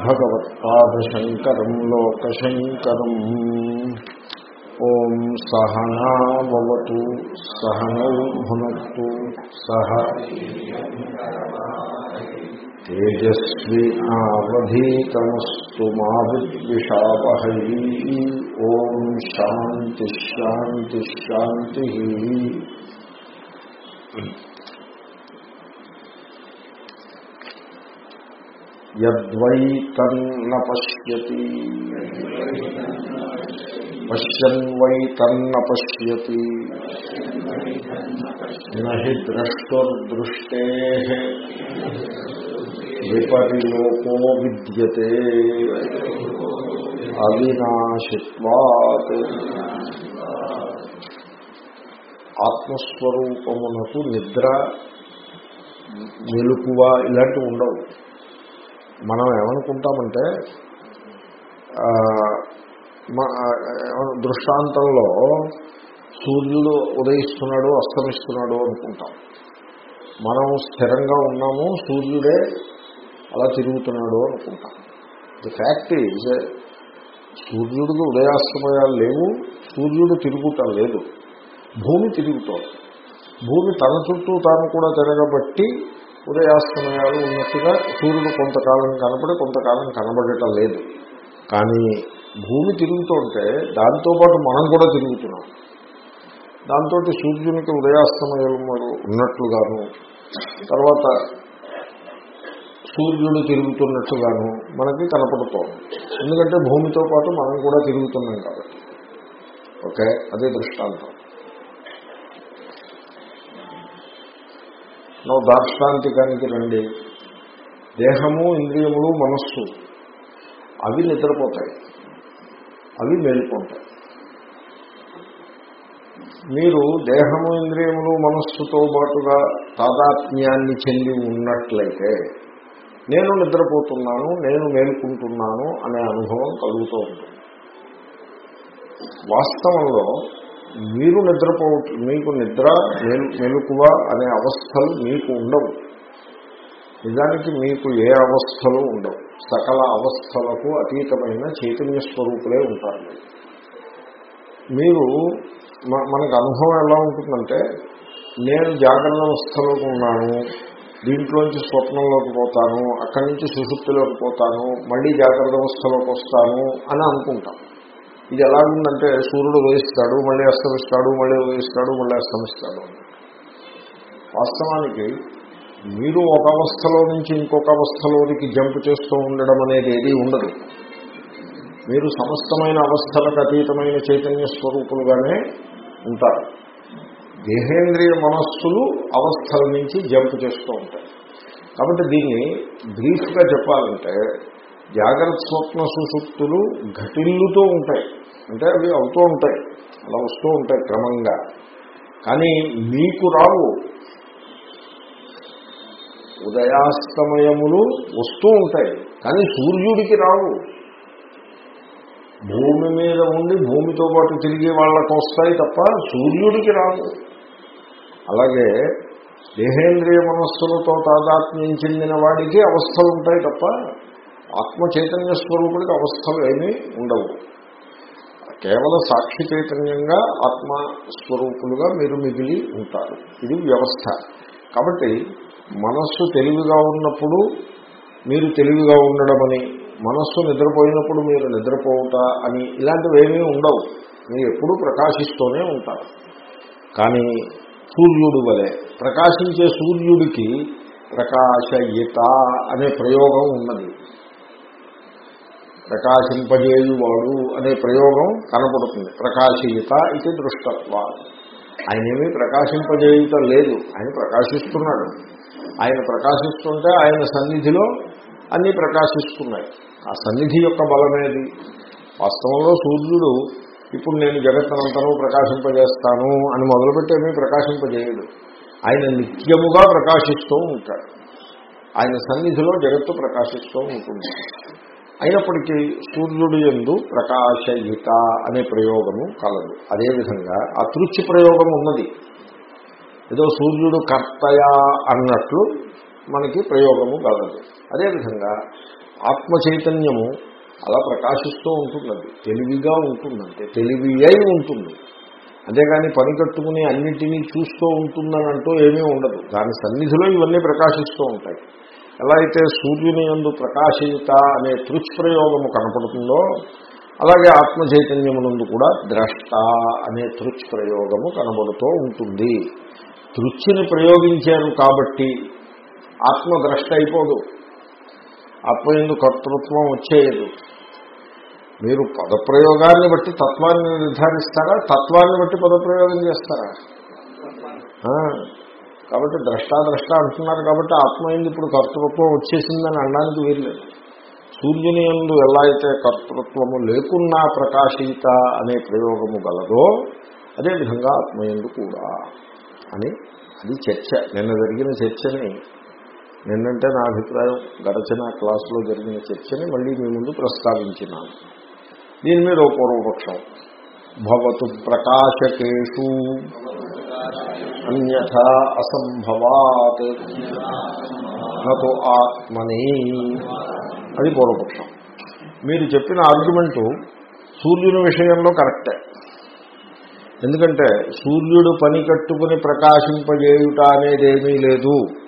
భగవత్పాదశంకరం లోకశంకరం ఓం సహనావతు సహనౌ భునత్తు సహ తేజస్వి ఆవధీతమస్తు మా విద్విషావహై ఓం శాంతి శాంతి శాంతి యద్వై తన్న పశ్యతి పశ్యన్ వై తన్న పశ్యతి నహి ద్రష్టుర్దృష్టే. విపరిలోకో విద్యతే. అవినాశిత్వాత్. ఆత్మస్వరూపమునకు నిద్ర మెలుకువ ఇలాంటివి ఉండవు. మనం ఏమనుకుంటామంటే దృష్టాంతంలో సూర్యుడు ఉదయిస్తున్నాడు అస్తమిస్తున్నాడు అనుకుంటాం. మనం స్థిరంగా ఉన్నాము సూర్యుడే అలా తిరుగుతున్నాడు అనుకుంటాం. ది ఫ్యాక్ట్ ఈజ్ సూర్యుడికి ఉదయాస్తమయాలు లేవు సూర్యుడు తిరుగుటం లేదు. భూమి తిరుగుతోంది. భూమి తన చుట్టూ తాను కూడా తిరగబట్టి ఉదయాస్తమయాలు ఉన్నట్టుగా సూర్యుడు కొంతకాలం కనపడి కొంతకాలం కనబడటం లేదు. కానీ భూమి తిరుగుతుంటే దాంతోపాటు మనం కూడా తిరుగుతున్నాం. దాంతో సూర్యునికి ఉదయాస్తమయాలు ఉన్నట్లుగాను తర్వాత సూర్యుడు తిరుగుతున్నట్టుగాను మనకి కనపడుతోంది. ఎందుకంటే భూమితో పాటు మనం కూడా తిరుగుతున్నాం కాబట్టి. ఓకే? అదే దృష్టాంతం. నువ్వు దార్ష్టాంతికానికి రండి. దేహము ఇంద్రియములు మనస్సు అవి నిద్రపోతాయి. అవి మేలుకుంటాయి మీరు దేహము ఇంద్రియములు మనస్సుతో పాటుగా తాదాత్మ్యాన్ని చెంది ఉన్నట్లయితే నేను నిద్రపోతున్నాను నేను మేలుకుంటున్నాను అనే అనుభవం కలుగుతూ ఉంటుంది. వాస్తవంలో మీరు నిద్రపో మీకు నిద్ర మెలుకువ అనే అవస్థలు మీకు ఉండవు. నిజానికి మీకు ఏ అవస్థలు ఉండవు. సకల అవస్థలకు అతీతమైన చైతన్య స్వరూపులే ఉంటారు. మీరు మనకు అనుభవం ఎలా ఉంటుందంటే నేను జాగ్రత్త అవస్థలోకి ఉన్నాను దీంట్లోంచి స్వప్నంలోకి పోతాను అక్కడి నుంచి సుశుప్తిలోకి పోతాను మళ్ళీ జాగ్రత్త అవస్థలోకి వస్తాను అని అనుకుంటాం. ఇది ఎలా ఉందంటే సూర్యుడు ఉదయిస్తాడు మళ్ళీ అస్తమిస్తాడు మళ్ళీ ఉదయిస్తాడు మళ్ళీ అస్తమిస్తాడు. వాస్తవానికి మీరు ఒక అవస్థలో నుంచి ఇంకొక అవస్థలోనికి జంప్ చేస్తూ ఉండడం అనేది ఏది ఉండదు. మీరు సమస్తమైన అవస్థలకు అతీతమైన చైతన్య స్వరూపులుగానే ఉంటారు. దేహేంద్రియ మనస్సులు అవస్థల నుంచి జంప్ చేస్తూ ఉంటాయి. కాబట్టి దీన్ని బ్రీఫ్గా చెప్పాలంటే జాగ్రత్త స్వప్న సుశుక్తులు ఘటిల్లుతూ ఉంటాయి. అంటే అవి అవుతూ ఉంటాయి. అలా వస్తూ ఉంటాయి క్రమంగా. కానీ మీకు రావు. ఉదయాస్తమయములు వస్తూ ఉంటాయి. కానీ సూర్యుడికి రావు. భూమి మీద ఉండి భూమితో పాటు తిరిగే వాళ్ళకు వస్తాయి తప్ప సూర్యుడికి రావు. అలాగే దేహేంద్రియ మనస్సులతో తాదాత్మ్యం చెందిన వాడికి అవస్థలు ఉంటాయి తప్ప ఆత్మ చైతన్య స్వరూపుడికి అవస్థలు ఏమీ ఉండవు. కేవల సాక్షి చైతన్యంగా ఆత్మస్వరూపులుగా మీరు మిగిలి ఉంటారు. ఇది వ్యవస్థ. కాబట్టి మనస్సు తెలివిగా ఉన్నప్పుడు మీరు తెలివిగా ఉండడమని మనస్సు నిద్రపోయినప్పుడు మీరు నిద్రపోవుట అని ఇలాంటివి ఏమీ ఉండవు. మీరు ఎప్పుడూ ప్రకాశిస్తూనే ఉంటారు. కానీ సూర్యుడు వలె ప్రకాశించే సూర్యుడికి ప్రకాశయిత అనే ప్రయోగం ఉన్నది. ప్రకాశింపజేయువాడు అనే ప్రయోగం కనపడుతుంది. ప్రకాశయిత ఇది దృష్టత్వ. ఆయనేమీ ప్రకాశింపజేయుట లేదు. ఆయన ప్రకాశిస్తున్నాడు. ఆయన ప్రకాశిస్తుంటే ఆయన సన్నిధిలో అన్నీ ప్రకాశిస్తున్నాయి. ఆ సన్నిధి యొక్క బలమేది? వాస్తవంలో సూర్యుడు ఇప్పుడు నేను జగత్తనంతరం ప్రకాశింపజేస్తాను అని మొదలుపెట్టేమీ ప్రకాశింపజేయడు. ఆయన నిత్యముగా ప్రకాశిస్తూ ఉంటాడు. ఆయన సన్నిధిలో జగత్తు ప్రకాశిస్తూ ఉంటుంది. అయినప్పటికీ సూర్యుడు ఎందు ప్రకాశయిత అనే ప్రయోగము కలదు. అదేవిధంగా అతృచ్చి ప్రయోగం ఉన్నది. ఏదో సూర్యుడు కర్తయా అన్నట్లు మనకి ప్రయోగము కలదు. అదేవిధంగా ఆత్మ చైతన్యము అలా ప్రకాశిస్తూ ఉంటున్నది. తెలివిగా ఉంటుందంటే తెలివి అయి ఉంటుంది. అంతేగాని పని కట్టుకుని అన్నింటినీ చూస్తూ ఉంటుందని అంటూ ఏమీ ఉండదు. దాని సన్నిధిలో ఇవన్నీ ప్రకాశిస్తూ ఉంటాయి. ఎలా అయితే సూర్యుని యందు ప్రకాశిత అనే తృచ్ప్రయోగము కనపడుతుందో అలాగే ఆత్మ చైతన్యమునందు కూడా ద్రష్ట అనే తృచ్ప్రయోగము కనబడుతూ ఉంటుంది. తృచ్ఛిని ప్రయోగించారు కాబట్టి ఆత్మ ద్రష్ట అయిపోదు. ఆత్మ ఎందు కర్తృత్వం వచ్చేయదు. మీరు పదప్రయోగాన్ని బట్టి తత్వాన్ని నిర్ధారిస్తారా? తత్వాన్ని బట్టి పదప్రయోగం చేస్తారా? కాబట్టి ద్రష్టాద్రష్ట అంటున్నారు కాబట్టి ఆత్మ ఇప్పుడు కర్తృత్వం వచ్చేసిందని అనడానికి వీల్లేదు. సూర్యుని ఎందు ఎలా అయితే కర్తృత్వము లేకున్నా ప్రకాశిత అనే ప్రయోగము గలదో అదేవిధంగా ఆత్మయందు కూడా. అని అది చర్చ. నిన్న జరిగిన చర్చని నిన్నంటే నా అభిప్రాయం గడచిన క్లాసులో జరిగిన చర్చని మళ్ళీ మీ ముందు ప్రస్తావించినాను. దీని మీద ఓ పూర్వపక్షం. భవతు ప్రకాశకేషు. అన్యథా అసంభవాత్. నతో ఆత్మని. అది పూర్వపక్షం. మీరు చెప్పిన ఆర్గ్యుమెంటు సూర్యుని విషయంలో కరెక్టే. ఎందుకంటే సూర్యుడు పని కట్టుకుని ప్రకాశింపజేయుట అనేదేమీ లేదు.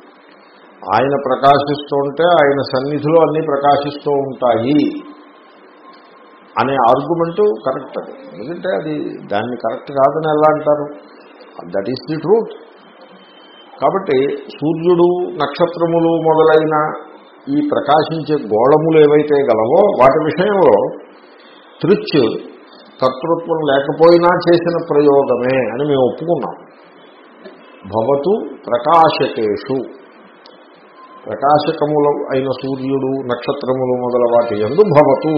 ఆయన ప్రకాశిస్తూ ఉంటే ఆయన సన్నిధిలో అన్నీ ప్రకాశిస్తూ ఉంటాయి. అనే ఆర్గ్యుమెంటు కరెక్ట్. అది ఎందుకంటే అది దాన్ని కరెక్ట్ కాదని ఎలా అంటారు? దట్ ఈస్ ది ట్రూత్ కాబట్టి సూర్యుడు నక్షత్రములు మొదలైన ఈ ప్రకాశించే గోళములు ఏవైతే గలవో వాటి విషయంలో తృచ్ కర్తృత్వం లేకపోయినా చేసిన ప్రయోగమే అని మేము ఒప్పుకున్నాం. భవతు ప్రకాశకేషు. ప్రకాశకములు అయిన సూర్యుడు నక్షత్రములు మొదల వాటి ఎందు భవతు.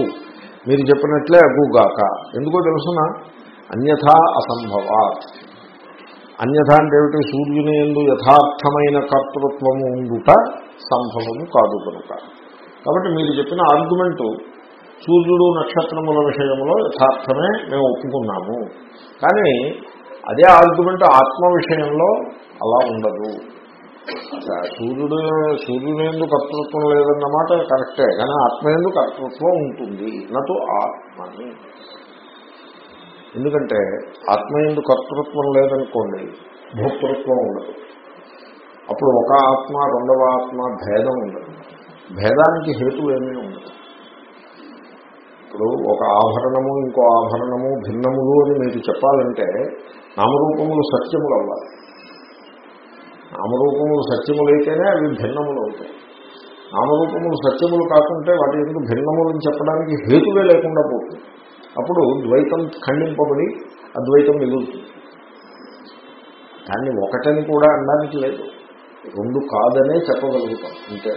మీరు చెప్పినట్లే అగుగాక. ఎందుకో తెలుసిన? అన్యథా అసంభవాత్. అన్యథ అంటే ఏమిటి? సూర్యుని ఎందు యథార్థమైన కర్తృత్వము ఉండుట సంభవము కాదు కనుక. కాబట్టి మీరు చెప్పిన ఆర్గ్యుమెంటు సూర్యుడు నక్షత్రముల విషయంలో యథార్థమే మేము ఒప్పుకున్నాము. కానీ అదే ఆర్గ్యుమెంట్ ఆత్మ విషయంలో అలా ఉండదు. సూర్యుడు సూర్యుని ఎందుకు కర్తృత్వం లేదన్నమాట కరెక్టే కానీ ఆత్మ ఎందుకు కర్తృత్వం ఉంటుంది. నటు ఆత్మని. ఎందుకంటే ఆత్మ ఎందు కర్తృత్వం లేదనుకోండి భోక్తృత్వం ఉండదు. అప్పుడు ఒక ఆత్మ రెండవ ఆత్మ భేదం ఉండదు. భేదానికి హేతు ఏమీ ఉండదు. ఇప్పుడు ఒక ఆభరణము ఇంకో ఆభరణము భిన్నములు అని మీరు చెప్పాలంటే నామరూపములు సత్యములు అవ్వాలి. నామరూపములు సత్యములైతేనే అవి భిన్నములు అవుతాయి. నామరూపములు సత్యములు కాకుంటే వాటి ఎందుకు భిన్నములను చెప్పడానికి హేతువే లేకుండా పోతుంది. అప్పుడు ద్వైతం ఖండింపబడి అద్వైతం మిగులుతుంది. దాన్ని ఒకటని కూడా అనడానికి లేదు. రెండు కాదనే చెప్పగలుగుతాం అంటే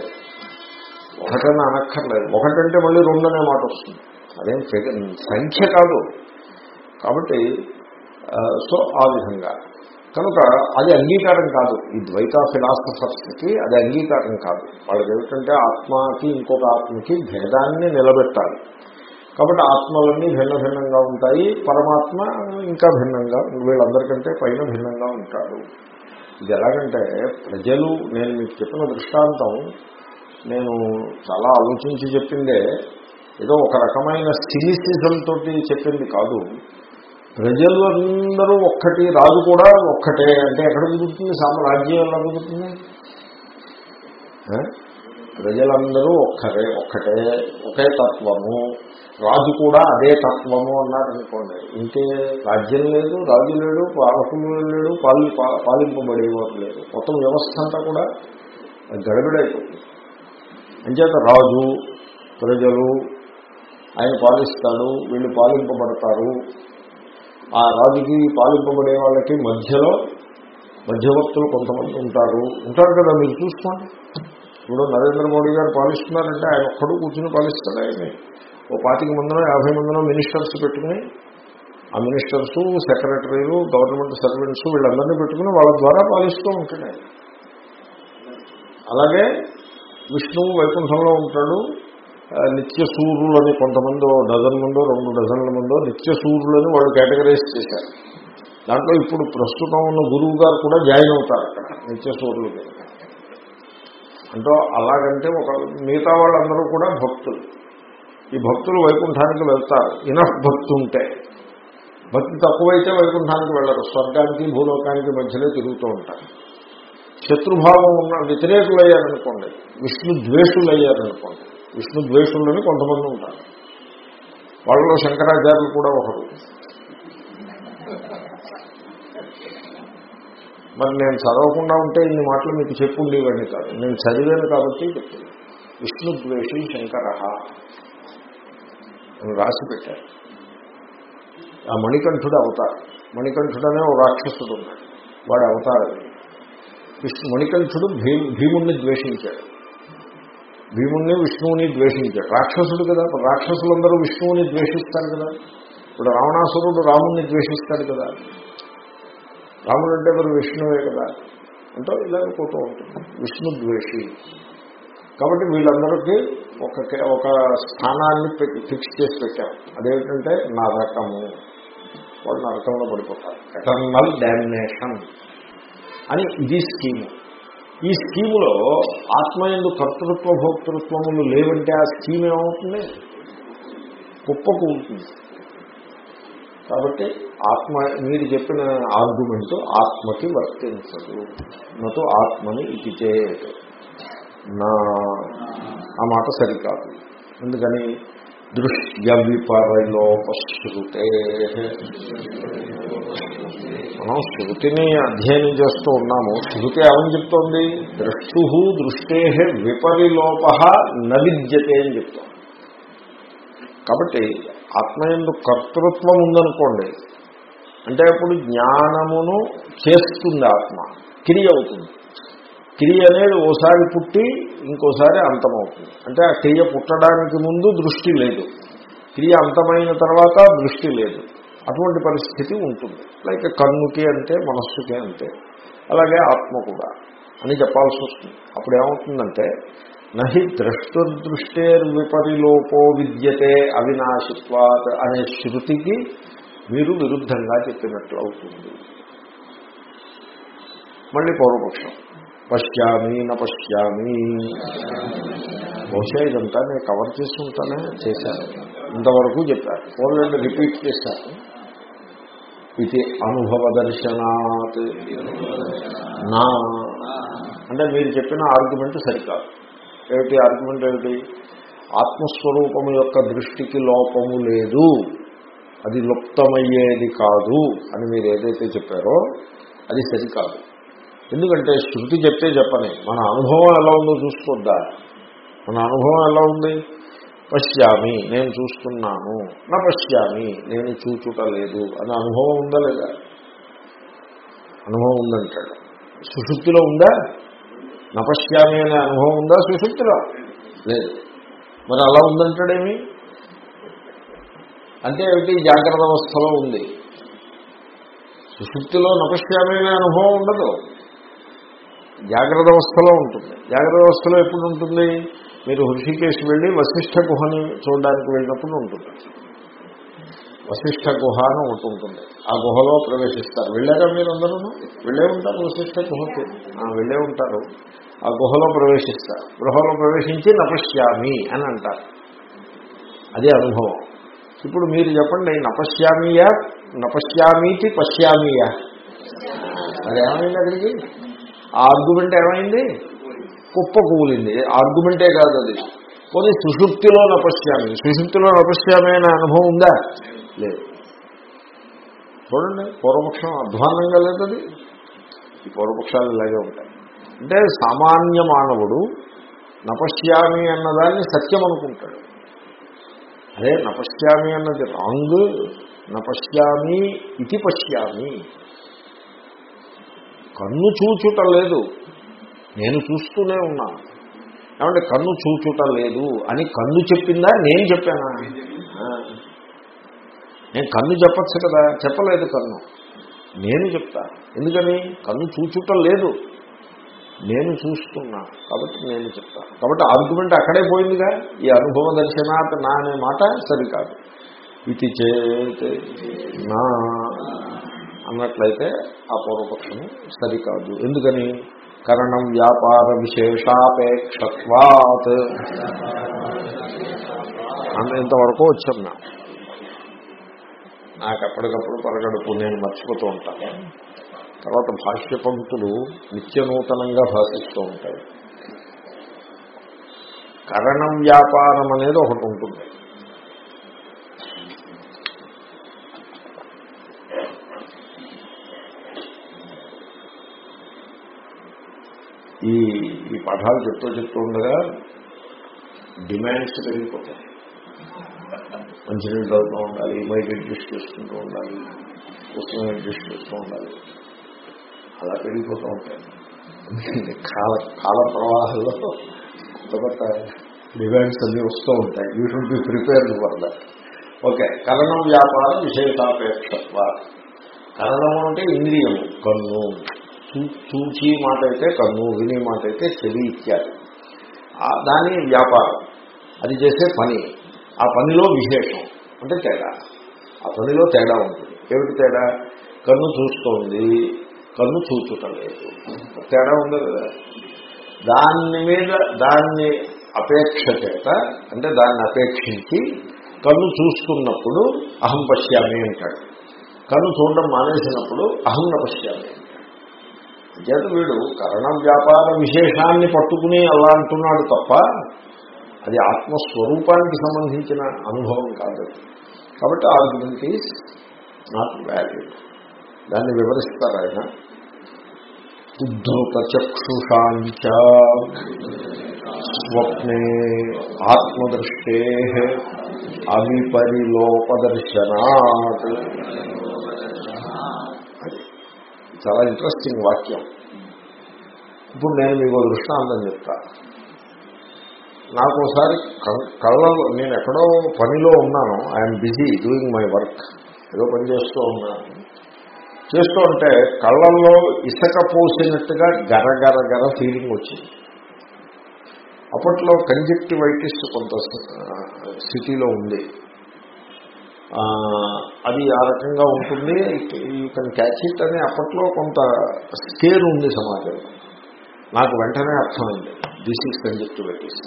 ఒకటని అనక్కర్లేదు. ఒకటంటే మళ్ళీ రెండు అనే మాట వస్తుంది. అదేం సంఖ్య కాదు. కాబట్టి సో ఆ విధంగా కనుక అది అంగీకారం కాదు. ఈ ద్వైత ఫిలాసఫర్స్కి అది అంగీకారం కాదు. వాళ్ళకి ఏమిటంటే ఆత్మకి ఇంకొక ఆత్మకి భేదాన్ని నిలబెట్టాలి. కాబట్టి ఆత్మలన్నీ భిన్న భిన్నంగా ఉంటాయి. పరమాత్మ ఇంకా భిన్నంగా వీళ్ళందరికంటే పైన భిన్నంగా ఉంటాడు ఇది ఎలాగంటే ప్రజలు నేను మీకు చెప్పిన దృష్టాంతం నేను చాలా ఆలోచించి చెప్పిందే ఏదో ఒక రకమైన సినిసిజం తోటి చెప్పింది కాదు. ప్రజలందరూ ఒక్కటి రాజు కూడా ఒక్కటే. అంటే ఎక్కడ కుదురుతుంది? సామ్రాజ్యం ఎలా కుదురుతుంది? ప్రజలందరూ ఒక్కరే ఒక్కటే ఒకే తత్వము. రాజు కూడా అదే తత్వము అన్నారనుకోండి. ఇంకే రాజ్యం లేదు రాజు లేడు పాలకులు లేడు పాలి పాలింపబడేవారు లేదు మొత్తం వ్యవస్థ అంతా కూడా గడబిడైపోతుంది. అంచేత రాజు ప్రజలు ఆయన పాలిస్తాడు వీళ్ళు పాలింపబడతారు. ఆ రాజుకి పాలింపబడే వాళ్ళకి మధ్యలో మధ్యవర్తులు కొంతమంది ఉంటారు. ఉంటారు కదా మీరు చూసుకోండి ఇప్పుడు నరేంద్ర మోడీ గారు పాలిస్తున్నారంటే ఆయన ఒక్కడు కూర్చుని పాలిస్తాడు ఆయన ఓ పాతిక మందిన యాభై మందిన మినిస్టర్స్ పెట్టుకుని ఆ మినిస్టర్స్ సెక్రటరీలు గవర్నమెంట్ సర్వెంట్స్ వీళ్ళందరినీ పెట్టుకుని వాళ్ళ ద్వారా పాలిస్తూ ఉంటాడు అలాగే విష్ణువు వైకుంఠంలో ఉంటాడు. నిత్య సూర్యులని కొంతమంది డజన్ మందో రెండు డజన్ల మందో నిత్య సూర్యులని వాళ్ళు కేటగరైజ్ చేశారు. దాంట్లో ఇప్పుడు ప్రస్తుతం ఉన్న గురువు గారు కూడా జాయిన్ అవుతారు అక్కడ నిత్య సూర్యులు. అంటే అలాగంటే ఒక మిగతా వాళ్ళందరూ కూడా భక్తులు. ఈ భక్తులు వైకుంఠానికి వెళ్తారు. ఇనఫ్ భక్తి ఉంటే. భక్తి తక్కువైతే వైకుంఠానికి వెళ్ళరు. స్వర్గానికి భూలోకానికి మధ్యలో తిరుగుతూ ఉంటారు. శత్రుభావం ఉన్న వ్యతిరేకులు అయ్యారనుకోండి విష్ణు ద్వేషులు అయ్యారనుకోండి విష్ణు ద్వేషులని కొంతమంది ఉంటారు. వాళ్ళలో శంకరాచార్యులు కూడా ఒకరు. మరి నేను చదవకుండా ఉంటే ఇన్ని మాటలు మీకు చెప్పుండేవాడిని కాదు. నేను చదివాను కాబట్టి చెప్తాను విష్ణు ద్వేషి శంకర అని రాసి పెట్టారు. ఆ మణికంఠుడు అవతారు. మణికంఠుడు అనే ఒక రాక్షసుడు ఉన్నాడు. వాడు అవతారం. విష్ణు మణికంఠుడు భీ భీముణ్ణి ద్వేషించాడు. భీముణ్ణి విష్ణువుని ద్వేషించాడు. రాక్షసుడు కదా రాక్షసులందరూ విష్ణువుని ద్వేషిస్తారు కదా. ఇప్పుడు రావణాసురుడు రాముణ్ణి ద్వేషిస్తాడు కదా. రాముడు అంటే మరి విష్ణువే కదా. అంటే ఇలాగే పోతూ ఉంటుంది. విష్ణు ద్వేషి. కాబట్టి వీళ్ళందరికీ ఒక ఒక స్థానాన్ని ఫిక్స్ చేసి పెట్టాం అదేమిటంటే నరకము. వాళ్ళు నరకంలో పడిపోతారు. ఎటర్నల్ డామినేషన్ అని ఇది స్కీము. ఈ స్కీములో ఆత్మయందు కర్తృత్వ భోక్తృత్వములు లేవంటే ఆ స్కీమ్ ఏమవుతుంది? కుప్పకు ఉంటుంది. కాబట్టి ఆత్మ మీరు చెప్పిన ఆర్గ్యుమెంట్ ఆత్మకి వర్తించదు. నతో ఆత్మని ఇది చేయదు నా ఆ మాట సరికాదు. ఎందుకని? దృశ్య విపరలోపశ్రుతే మనం శృతిని అధ్యయనం చేస్తూ ఉన్నాము. శృతి ఏమని చెప్తోంది? దృష్టు దృష్టే విపరిలోప నవిద్యతే అని చెప్తాం కాబట్టి ఆత్మయందు కర్తృత్వం ఉందనుకోండి అంటే అప్పుడు జ్ఞానమును చేస్తుంది ఆత్మ క్రియ అవుతుంది. క్రియ అనేది ఓసారి పుట్టి ఇంకోసారి అంతమవుతుంది. అంటే ఆ క్రియ పుట్టడానికి ముందు దృష్టి లేదు. క్రియ అంతమైన తర్వాత దృష్టి లేదు. అటువంటి పరిస్థితి ఉంటుంది. లైక్ కన్నుకి అంతే మనస్సుకి అంతే. అలాగే ఆత్మ కూడా అని చెప్పాల్సి వస్తుంది. అప్పుడు ఏమవుతుందంటే నహి ద్రష్టుర్దృష్టేర్విపరిలోపో విద్యతే అవినాశిత్వాత్ అనే శృతికి మీరు విరుద్ధంగా చెప్పినట్లు అవుతుంది. మళ్ళీ పూర్వపక్షం. పశ్యామి న పశ్యామి. బహుశా ఇదంతా నేను కవర్ చేసి ఉంటానే చేశాను. ఇంతవరకు చెప్పారు ఫోన్లో రిపీట్ చేశాను. ఇది అనుభవ దర్శనాత్ నా. అంటే మీరు చెప్పిన ఆర్గ్యుమెంట్ సరికాదు. ఏమిటి ఆర్గ్యుమెంట్ ఏమిటి? ఆత్మస్వరూపము యొక్క దృష్టికి లోపము లేదు. అది లుప్తమయ్యేది కాదు అని మీరు ఏదైతే చెప్పారో అది సరికాదు. ఎందుకంటే శృతి చెప్తే చెప్పని మన అనుభవం ఎలా ఉందో చూసుకోద్దా? మన అనుభవం ఎలా ఉంది? పశ్యామి నేను చూస్తున్నాను. నా పశ్యామి నేను చూచుటలేదు. అనే అనుభవం ఉందా లేదా? అనుభవం ఉందంటాడు. సుశుక్తిలో ఉందా? నపశ్యామి అనే అనుభవం ఉందా? సుశుక్తిలో లేదు. మరి అలా ఉందంటాడేమి? అంటే ఏమిటి? జాగ్రత్త అవస్థలో ఉంది. సుశుక్తిలో నపశ్యామి అనే అనుభవం ఉండదు. జాగ్రత్త అవస్థలో ఉంటుంది. జాగ్రత్త అవస్థలో ఎప్పుడు ఉంటుంది? మీరు హృషికేశ్ వెళ్ళి వశిష్ఠ గుహని చూడడానికి వెళ్ళినప్పుడు ఉంటుంది. వశిష్ఠ గుహ అని ఒకటి ఉంటుంది. ఆ గుహలో ప్రవేశిస్తారు. వెళ్ళారా మీరు అందరూ వెళ్ళే ఉంటారు వశిష్ఠ గుహకి. వెళ్ళే ఉంటారు. ఆ గుహలో ప్రవేశిస్తారు. గృహలో ప్రవేశించి నపశ్యామి అని అంటారు. అదే అనుభవం. ఇప్పుడు మీరు చెప్పండి నపశ్యామియా నపశ్యామీతి పశ్యామియా. అది ఏమైంది అక్కడికి? ఆ ఆర్గ్యుమెంట్ ఏమైంది? కుప్ప కూలింది ఆర్గ్యుమెంటే కాదు అది. పోనీ సుషుప్తిలో నపశ్యామి. సుషుప్తిలో నపశ్యామి అనే అనుభవం ఉందా? లేదు. చూడండి పూర్వపక్షం అధ్వాన్నంగా లేదది ఈ పూర్వపక్షాలు ఇలాగే ఉంటాయి. అంటే సామాన్య మానవుడు నపశ్యామి అన్నదాన్ని సత్యం అనుకుంటాడు. అదే నపశ్యామి అన్నది రాంగ్ నపశ్యామి ఇది పశ్యామి. కన్ను చూచుట లేదు. నేను చూస్తూనే ఉన్నాను. ఏమంటే కన్ను చూచుటం లేదు అని కన్ను చెప్పిందా? నేను చెప్పానా? నేను కన్ను చెప్పచ్చు కదా? చెప్పలేదు కన్ను. నేను చెప్తా. ఎందుకని? కన్ను చూచుటం లేదు నేను చూస్తున్నా. కాబట్టి నేను చెప్తా. కాబట్టి ఆర్గ్యుమెంట్ అక్కడే పోయిందిగా. ఈ అనుభవ దర్శనాత్ నా అనే మాట సరికాదు. ఇది చే నా అన్నట్లయితే ఆ పూర్వపక్షము సరికాదు. ఎందుకని? కరణం వ్యాపార విశేషాపేక్షత్వాత్. ఇంతవరకు వచ్చాం నా. నాకు ఎప్పటికప్పుడు పరగడుపు నేను మర్చిపోతూ ఉంటాను. తర్వాత భాష్య పంక్తులు నిత్య నూతనంగా భాషిస్తూ ఉంటాయి. కరణం వ్యాపారం అనేది ఒకటి ఉంటుంది. ఈ ఈ పాఠాలు చెప్తూ చెప్తూ ఉండగా డిమాండ్స్ పెరిగిపోతాయి. మంచినీళ్ళు చదువుతూ ఉండాలి మైక్ అడ్జస్ట్ చేసుకుంటూ ఉండాలి పుస్తకం అడ్జస్ట్ చేస్తూ ఉండాలి. అలా పెరిగిపోతూ ఉంటాయి. కాల కాల ప్రవాహంలో కొత్త కొత్త డిమాండ్స్ అన్నీ వస్తూ ఉంటాయి. You should be prepared for that. Okay కరణం వ్యాపారం విశేషాపేక్షత్వ కరణము అంటే ఇంద్రియము కన్ను. చూచి మాట అయితే కన్ను వినే మాట అయితే చెవి ఇత్యాది. దాని వ్యాపారం. అది చేసే పని. ఆ పనిలో విశేషం. అంటే తేడా. ఆ పనిలో తేడా ఉంటుంది. ఏమిటి తేడా? కన్ను చూస్తోంది. కన్ను చూచుటలేదు. తేడా ఉంది కదా. దాని మీద దాన్ని అపేక్ష చేత అంటే దాన్ని అపేక్షించి కన్ను చూస్తున్నప్పుడు అహం పశ్యామి అంటాడు. కన్ను చూడడం మానేసినప్పుడు అహం నపశ్యామి. పశ్యామి చేత వీడు? కరణ వ్యాపార విశేషాన్ని పట్టుకుని అలా అంటున్నాడు తప్ప అది ఆత్మస్వరూపానికి సంబంధించిన అనుభవం కాదు. కాబట్టి ఆర్గ్యుమెంట్ ఈజ్ నాట్ వ్యాలిడ్ దాన్ని వివరిస్తారు ఆయన? ఉద్ధృత చక్షుషాంచ స్వప్నే ఆత్మదృష్టే అవిపరిలోపదర్శనాత్. చాలా ఇంట్రెస్టింగ్ వాక్యం. ఇప్పుడు నేను మీకు దృష్టాంతం చెప్తా. నాకు ఒకసారి కళ్ళలో నేను ఎక్కడో పనిలో ఉన్నాను. I'm busy doing my work ఏదో పని చేస్తూ ఉన్నాను. చేస్తూ ఉంటే కళ్ళల్లో ఇసక పోసినట్టుగా గర గర గర ఫీలింగ్ వచ్చింది. అప్పట్లో కంజెక్టివైటిస్ కొంత సిటీలో ఉంది. అది ఆ రకంగా ఉంటుంది. యూ కెన్ క్యాచ్ ఇట్ అనే అప్పట్లో కొంత స్కేర్ ఉంది సమాజంలో. నాకు వెంటనే అర్థమైంది. దిస్ ఈజ్ కంజక్టివైటిస్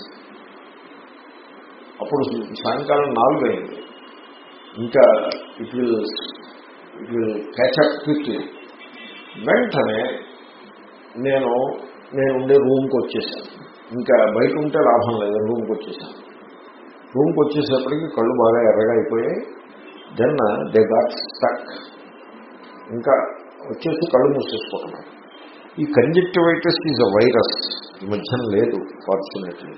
అప్పుడు సాయంకాలం నాలుగు అయింది. ఇంకా it will it will catch up quickly వెంటనే నేను నేను ఉండే రూమ్కి వచ్చేసాను. ఇంకా బయట ఉంటే లాభం లేదు రూమ్కి వచ్చేసాను. రూమ్కి వచ్చేసేపటికి కళ్ళు బాగా ఎర్రగా అయిపోయాయి. దెన్ దే గాట్ స్టక్ ఇంకా వచ్చేసి కళ్ళు మూసేసుకుంటున్నారు. ఈ కంజక్టివైటిస్ ఈజ్ అ వైరస్ ఈ మధ్యన లేదు ఫార్చునేట్లీ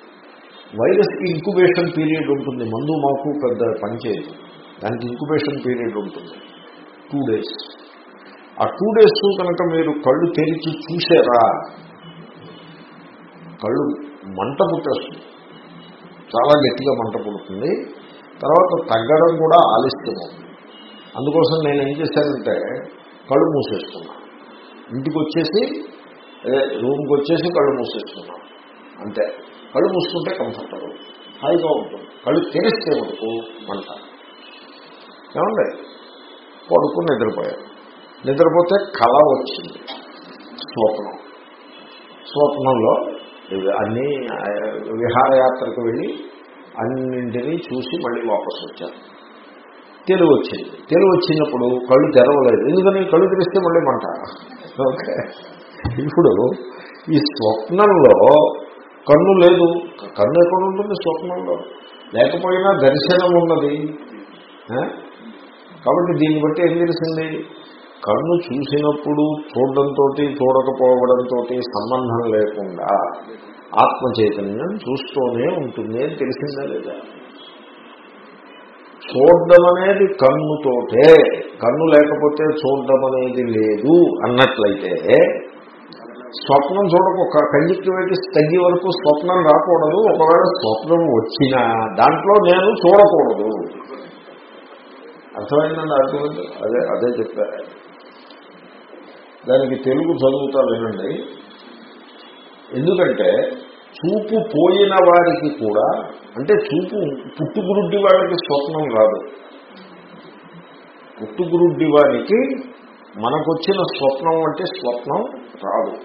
వైరస్కి ఇంక్యుబేషన్ పీరియడ్ ఉంటుంది. మందు మాకు పెద్ద పనిచేయదు దానికి ఇంక్యుబేషన్ పీరియడ్ ఉంటుంది. టూ డేస్ ఆ టూ డేస్ కనుక మీరు కళ్ళు తెరిచి చూసారా? కళ్ళు మంట పుట్టేస్తుంది. చాలా గట్టిగా మంట పుడుతుంది. తర్వాత తగ్గడం కూడా ఆలస్యము అందుకోసం నేను ఏం చేశానంటే కళ్ళు మూసేస్తున్నాను ఇంటికి వచ్చేసి రూమ్కి వచ్చేసి కళ్ళు మూసేస్తున్నాను అంతే. కళ్ళు మూసుకుంటే కంఫర్టబుల్ హాయిగా ఉంటుంది. కళ్ళు తెరిస్తే మనకు మంట. ఏమండి? పడుకుని నిద్రపోయారు నిద్రపోతే కళ వచ్చింది. స్వప్నం. స్వప్నంలో అన్నీ విహారయాత్రకు వెళ్ళి అన్నింటినీ చూసి మళ్ళీ వాపసు వచ్చారు. తెలివి వచ్చింది. తెలివి వచ్చినప్పుడు కళ్ళు తెరవలేదు. ఎందుకని? కళ్ళు తెరిస్తే మళ్ళీ మంట. ఓకే. ఇప్పుడు ఈ స్వప్నంలో కన్ను లేదు. కన్ను ఎక్కడ ఉంటుంది? స్వప్నంలో. లేకపోయినా దర్శనం ఉన్నది. కాబట్టి దీన్ని బట్టి ఏం తెలిసింది? కన్ను చూసినప్పుడు చూడడంతో చూడకపోవడంతో సంబంధం లేకుండా ఆత్మ చైతన్యం చూస్తూనే ఉంటుంది అని తెలిసిందా లేదా? చూడడం అనేది కన్నుతోటే కన్ను లేకపోతే చూడడం అనేది లేదు అన్నట్లయితే స్వప్నం చూడక కంజక్టివిటీస్ తగ్గి వరకు స్వప్నం రాకూడదు. ఒకవేళ స్వప్నం వచ్చినా దాంట్లో నేను చూడకూడదు. అర్థమైందండి అర్థమైంది అదే అదే చెప్పారు. దానికి తెలుగు చదువుతా వినండి. ఎందుకంటే చూపు పోయిన వారికి కూడా అంటే చూపు పుట్టుగురుడ్డి వాడికి స్వప్నం రాదు పుట్టుగురుడ్డి వారికి మనకొచ్చిన స్వప్నం అంటే స్వప్నం రాదు.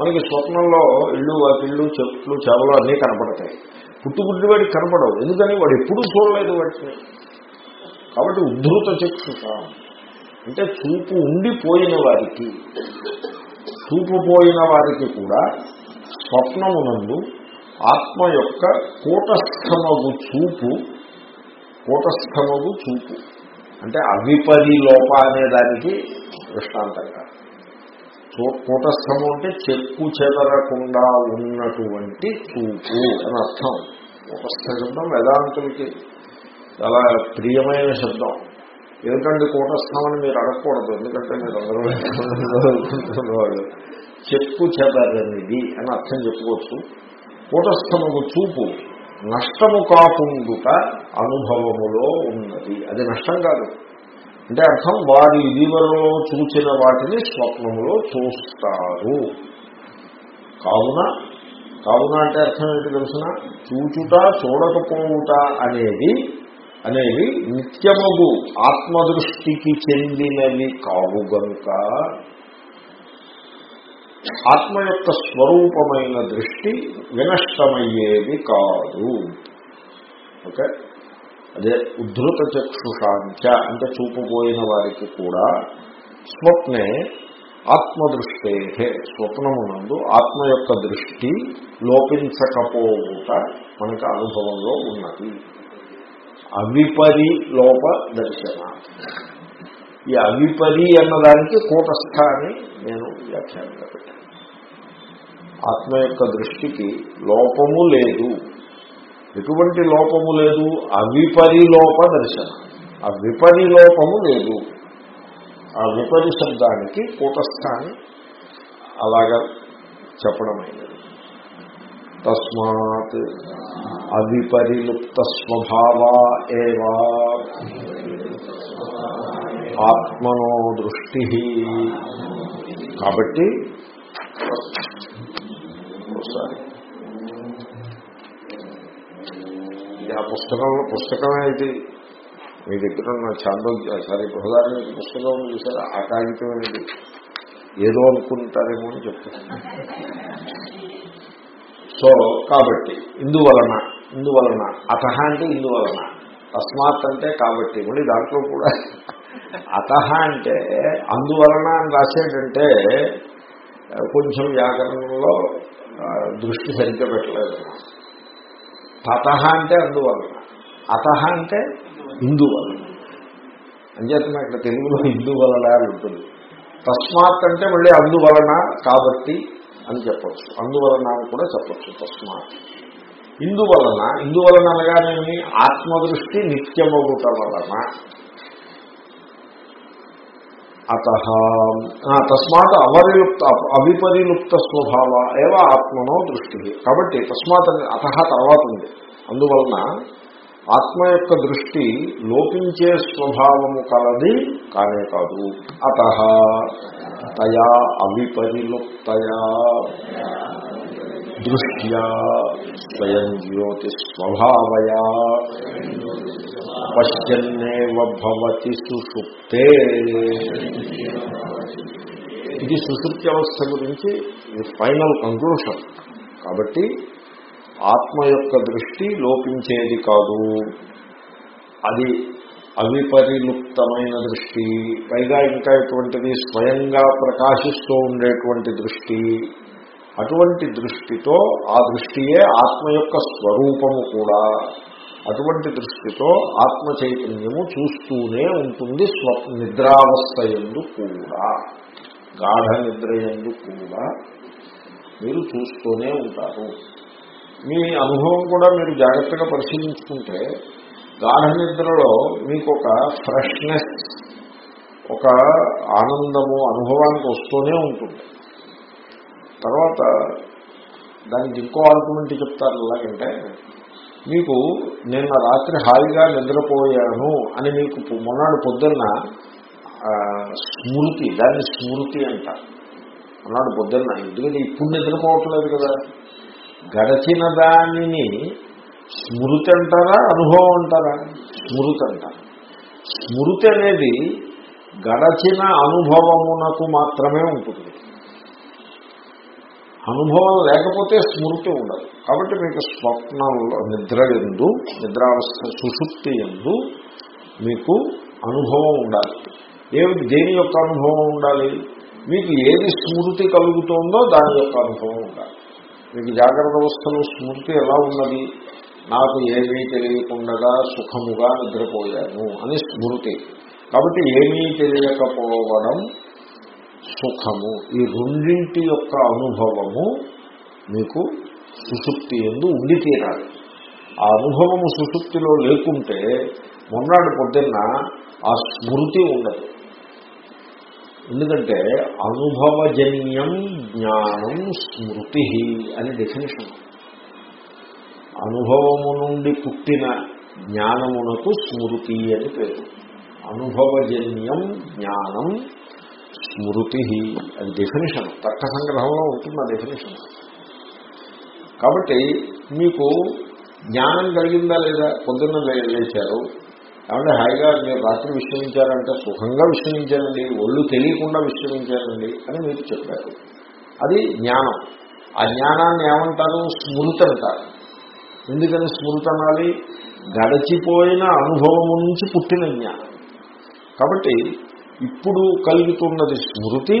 మనకి స్వప్నంలో ఇళ్ళు వాకిళ్ళు చెట్లు చేపలు అన్నీ కనపడతాయి. పుట్టుగుడ్డి వాడికి కనపడవు. ఎందుకని? వాడు ఎప్పుడూ చూడలేదు వాటిని. కాబట్టి ఉద్ధృత చక్షుష అంటే చూపు ఉండిపోయిన వారికి చూపు పోయిన వారికి కూడా స్వప్నమునందు ఆత్మ యొక్క కూటస్థమగు చూపు కూటస్థమగు చూపు. అంటే అవిపరిలోప అనే దానికి దృష్టాంతంగా. కూటస్థము అంటే చెక్కు చెదరకుండా ఉన్నటువంటి చూపు అని అర్థం. కూటస్థ శబ్దం వేదాంతులకి చాలా ప్రియమైన శబ్దం. ఎందుకంటే కూటస్థం అని మీరు అడగకూడదు. ఎందుకంటే మీరు అందరూ చెప్పు చెదరనిది అని అర్థం చెప్పుకోవచ్చు. కూటస్థముకు చూపు నష్టము కాకుండుట అనుభవములో ఉన్నది. అది నష్టం కాదు. అంటే అర్థం వారి ఇదివరలో చూచిన వాటిని స్వప్నములో చూస్తారు. కావున కావున అంటే అర్థం ఏంటి తెలుసిన? చూచుట చూడకపోవుట అనేది అనేవి నిత్యమగు ఆత్మదృష్టికి చెందినవి కావు గనుక. ఆత్మ యొక్క స్వరూపమైన దృష్టి వినష్టమయ్యేది కాదు. ఓకే? అదే ఉద్ధృత చక్షుషాంచ అంటే చూపుపోయిన వారికి కూడా స్వప్నే ఆత్మదృష్టే స్వప్నమునందు ఆత్మ యొక్క దృష్టి లోపించకపోవుట మనకు అనుభవంలో ఉన్నది. అవిపరి లోప దర్శన. ఈ అవిపరి అన్నదానికి కూటస్థ అని నేను వ్యాఖ్యానంగా పెట్టాను ఆత్మ యొక్క దృష్టికి లోపము లేదు. ఎటువంటి లోపము లేదు? అవిపరిలోప దర్శనం. ఆ విపరిలోపము లేదు. ఆ విపరి శబ్దానికి కూటస్థాన్ని అలాగా చెప్పడమైనది. తస్మాత్ అవిపరిలుప్త స్వభావా ఏవా ఆత్మనో దృష్టి. కాబట్టి ఒకసారి ఇది ఆ పుస్తకంలో పుస్తకమే ఇది. మీ దగ్గర ఉన్న చాందోగ్య సారీ బృహదారి పుస్తకం ఉంది చూసారా? ఆ కాగితం అనేది ఏదో అనుకుంటారేమో అని చెప్తున్నాను సో కాబట్టి ఇందువలన ఇందువలన అత అంటే ఇందువలన. తస్మాత్ అంటే కాబట్టి మళ్ళీ దాంట్లో కూడా అత అంటే అందువలన అని రాసేటంటే కొంచెం వ్యాకరణంలో దృష్టి సరిగ్గా పెట్టలేదు. తత అంటే అందువలన. అత అంటే ఇందువలన అంచేతన ఇక్కడ తెలుగులో ఇందువలన అని ఉంటుంది. తస్మాత్ అంటే మళ్ళీ అందువలన కాబట్టి అని చెప్పచ్చు. అందువలన అని కూడా చెప్పచ్చు తస్మాత్. ఇందువలన ఇందువలన అనగానేమి ఆత్మదృష్టి నిత్యమగుట వలన. అత తస్మాత్ అవరిలుప్త అవిపరిలుప్త స్వభావ ఏవ ఆత్మనో దృష్టి. కాబట్టి తస్మాత్ అత తర్వాత ఉంది. అందువలన ఆత్మ యొక్క దృష్టి లోపించే స్వభావము కలది కానే కాదు. అత తయా అవిపరిలుప్తయా దృష్ట్యా స్వయం జ్యోతి స్వభావయా. పశ్చన్నేవ భవతి సుషుప్తే. ఇది సుషుప్తి అవస్థ గురించి ఫైనల్ కంక్లూషన్ కాబట్టి ఆత్మ యొక్క దృష్టి లోపించేది కాదు. అది అవిపరిలుప్తమైన దృష్టి. పైగా ఇంకా ఇటువంటిది స్వయంగా ప్రకాశిస్తూ ఉండేటువంటి దృష్టి. అటువంటి దృష్టితో ఆ దృష్టియే ఆత్మ యొక్క స్వరూపము కూడా. అటువంటి దృష్టితో ఆత్మ చైతన్యము చూస్తూనే ఉంటుంది స్వ నిద్రావస్థ ఎందు కూడా. గాఢ నిద్ర ఎందు కూడా మీరు చూస్తూనే ఉంటారు. మీ అనుభవం కూడా మీరు జాగ్రత్తగా పరిశీలించుకుంటే గాఢ నిద్రలో మీకు ఒక ఫ్రెష్నెస్ ఒక ఆనందము అనుభవానికి వస్తూనే ఉంటుంది. తర్వాత దానికి ఇంకో ఆర్గ్యుమెంట్ చెప్తారు ఎలాగంటే మీకు నిన్న రాత్రి హాయిగా నిద్రపోయాను అని మీకు మొన్నాడు మొన్నటి పొద్దున్న స్మృతి దాన్ని స్మృతి అంట మొన్నటి పొద్దున్న ఎందుకంటే ఇప్పుడు నిద్రపోవట్లేదు కదా? గడచిన దానిని స్మృతి అంటారా అనుభవం అంటారా స్మృతి అంటారు స్మృతి అనేది గడచిన అనుభవమునకు మాత్రమే ఉంటుంది. అనుభవం లేకపోతే స్మృతి ఉండదు. కాబట్టి మీకు స్వప్నంలో నిద్ర ఎందు నిద్రావస్థ సుషుప్తి ఎందు మీకు అనుభవం ఉండాలి. ఏమిటి దేని యొక్క అనుభవం ఉండాలి? మీకు ఏది స్మృతి కలుగుతుందో దాని యొక్క అనుభవం ఉండాలి. మీకు జాగ్రత్త అవస్థలో స్మృతి ఎలా ఉన్నది? నాకు ఏమీ తెలియకుండా సుఖముగా నిద్రపోయాను అని స్మృతి. కాబట్టి ఏమీ తెలియకపోవడం సుఖము. ఈ రెండింటి యొక్క అనుభవము మీకు సుశుక్తి ఎందు ఉండి తీరాలి. ఆ అనుభవము సుశుక్తిలో లేకుంటే మొన్నాడు పొద్దున్న ఆ స్మృతి ఉండదు. ఎందుకంటే అనుభవజన్యం జ్ఞానం స్మృతి అని డెఫినేషన్ అనుభవము నుండి పుట్టిన జ్ఞానమునకు స్మృతి అని పేరు. అనుభవజన్యం జ్ఞానం స్మృతి అది డెఫినేషన్ తర్క సంగ్రహంలో ఉంటుంది ఆ డెఫినేషన్ కాబట్టి మీకు జ్ఞానం కలిగిందా లేదా? పొద్దున్న లేచారు. కాబట్టి హాయిగా మీరు రాత్రి విశ్రమించారంటే సుఖంగా విశ్రమించారండి ఒళ్ళు తెలియకుండా విశ్రమించారండి అని మీరు చెప్పారు. అది జ్ఞానం. ఆ జ్ఞానాన్ని ఏమంటారు? స్మృతి అంటారు. ఎందుకని స్మృతి అనాలి? గడచిపోయిన అనుభవం నుంచి పుట్టిన జ్ఞానం. కాబట్టి ఇప్పుడు కలుగుతున్నది స్మృతి